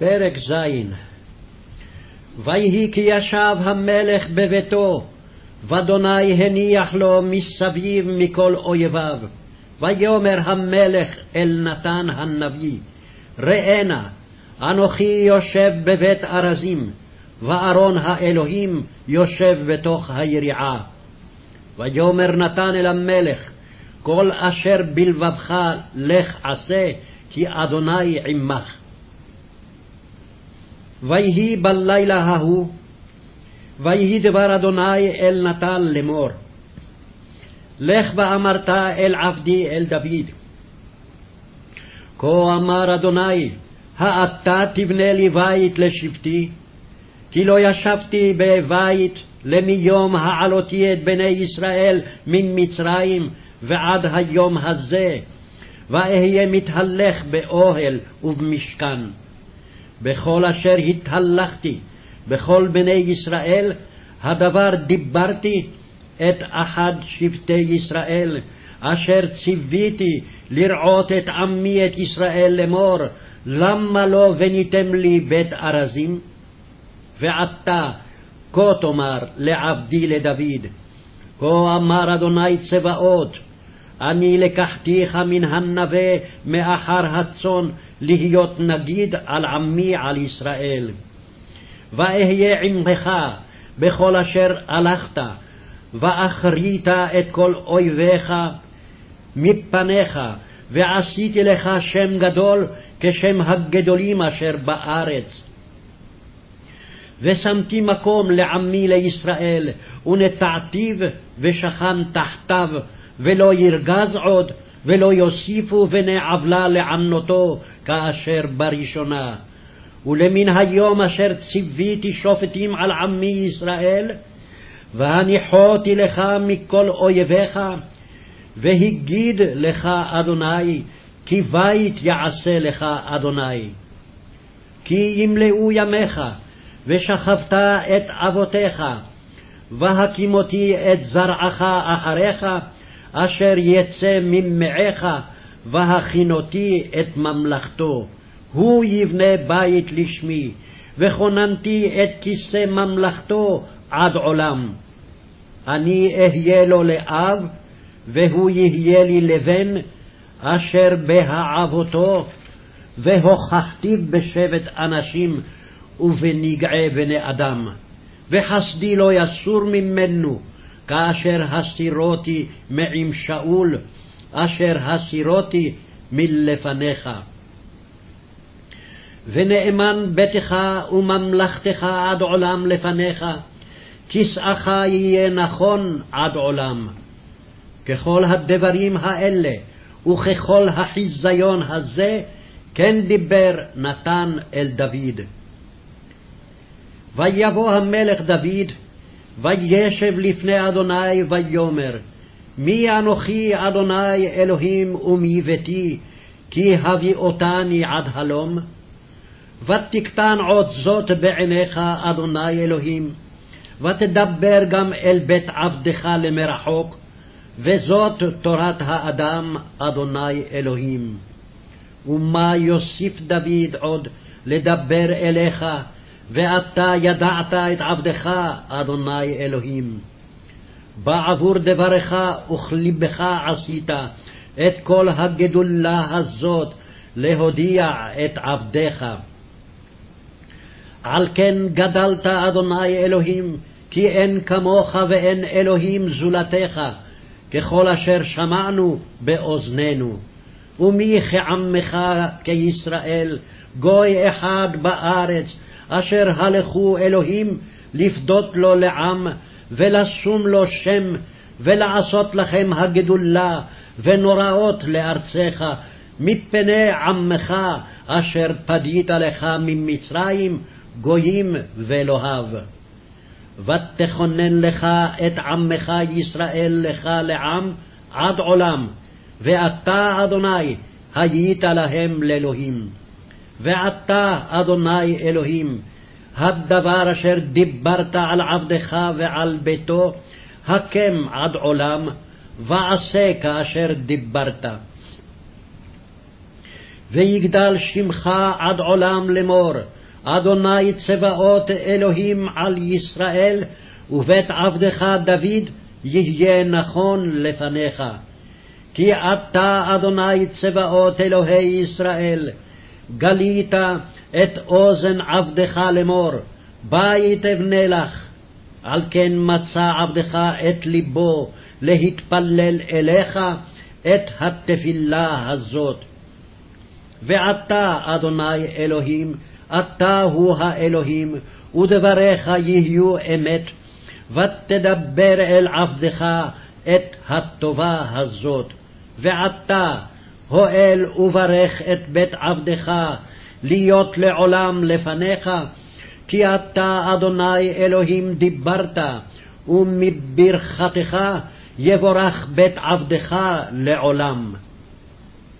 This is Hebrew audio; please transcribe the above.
פרק ז. ויהי כי ישב המלך בביתו, ואדוני הניח לו מסביב מכל אויביו. ויאמר המלך אל נתן הנביא, ראה נא, אנוכי יושב בבית ארזים, וארון האלוהים יושב בתוך היריעה. ויאמר נתן אל המלך, כל אשר בלבבך לך עשה, כי אדוני עמך. ויהי בלילה ההוא, ויהי דבר אדוני אל נתן לאמור. לך ואמרת אל עבדי אל דוד. כה אמר אדוני, האתה תבנה לי בית לשבטי? כי לא ישבתי בבית למיום העלותי את בני ישראל ממצרים ועד היום הזה, ואהיה מתהלך באוהל ובמשכן. בכל אשר התהלכתי, בכל בני ישראל, הדבר דיברתי את אחד שבטי ישראל, אשר ציוויתי לרעות את עמי את ישראל לאמור, למה לא בניתם לי בית ארזים? ועתה כה תאמר לעבדי לדוד, כה אמר אדוני צבאות, אני לקחתיך מן הנווה מאחר הצאן להיות נגיד על עמי על ישראל. ואהיה עמך בכל אשר הלכת, ואחרית את כל אויביך מפניך, ועשיתי לך שם גדול כשם הגדולים אשר בארץ. ושמתי מקום לעמי לישראל, ונטעתיו ושכן תחתיו, ולא ירגז עוד, ולא יוסיפו בני עוולה לענותו כאשר בראשונה. ולמן היום אשר ציוויתי שופטים על עמי ישראל, והניחותי לך מכל אויביך, והגיד לך אדוני, כי בית יעשה לך אדוני. כי ימלאו ימיך, ושכבת את אבותיך, והקימותי את זרעך אחריך, אשר יצא ממעיך, והכינותי את ממלכתו. הוא יבנה בית לשמי, וכוננתי את כיסא ממלכתו עד עולם. אני אהיה לו לאב, והוא יהיה לי לבן, אשר בהעבותו, והוכחתיו בשבט אנשים ובנגעי בני אדם. וחסדי לא יסור ממנו, כאשר הסירותי מעם שאול, אשר הסירותי מלפניך. ונאמן ביתך וממלכתך עד עולם לפניך, כסאך יהיה נכון עד עולם. ככל הדברים האלה, וככל החיזיון הזה, כן דיבר נתן אל דוד. ויבוא המלך דוד, וישב לפני אדוני ויאמר, מי אנוכי אדוני אלוהים ומי ביתי, כי הביאותני עד הלום? ותקטן עוד זאת בעיניך, אדוני אלוהים, ותדבר גם אל בית עבדך למרחוק, וזאת תורת האדם, אדוני אלוהים. ומה יוסיף דוד עוד לדבר אליך, ואתה ידעת את עבדך, אדוני אלוהים. בעבור דברך וכליבך עשית את כל הגדולה הזאת להודיע את עבדיך. על כן גדלת, אדוני אלוהים, כי אין כמוך ואין אלוהים זולתך, ככל אשר שמענו באוזנינו. ומי כעמך כישראל, גוי אחד בארץ, אשר הלכו אלוהים לפדות לו לעם, ולשום לו שם, ולעשות לכם הגדולה, ונוראות לארצך, מפני עמך, אשר פדית לך ממצרים, גויים ואלוהיו. ותכונן לך את עמך ישראל לך לעם עד עולם, ואתה, אדוני, היית להם לאלוהים. ועתה, אדוני אלוהים, הדבר אשר דיברת על עבדך ועל ביתו, הקם עד עולם, ועשה כאשר דיברת. ויגדל שמך עד עולם לאמור, אדוני צבאות אלוהים על ישראל, ובית עבדך דוד יהיה נכון לפניך. כי אתה, אדוני צבאות אלוהי ישראל, גלית את אוזן עבדך לאמור, בית אבנה לך. על כן מצא עבדך את ליבו להתפלל אליך את התפילה הזאת. ועתה, אדוני אלוהים, אתה הוא האלוהים, ודבריך יהיו אמת, ותדבר אל עבדך את הטובה הזאת. ועתה, הואל וברך את בית עבדך, להיות לעולם לפניך, כי אתה, אדוני אלוהים, דיברת, ומברכתך יבורך בית עבדך לעולם.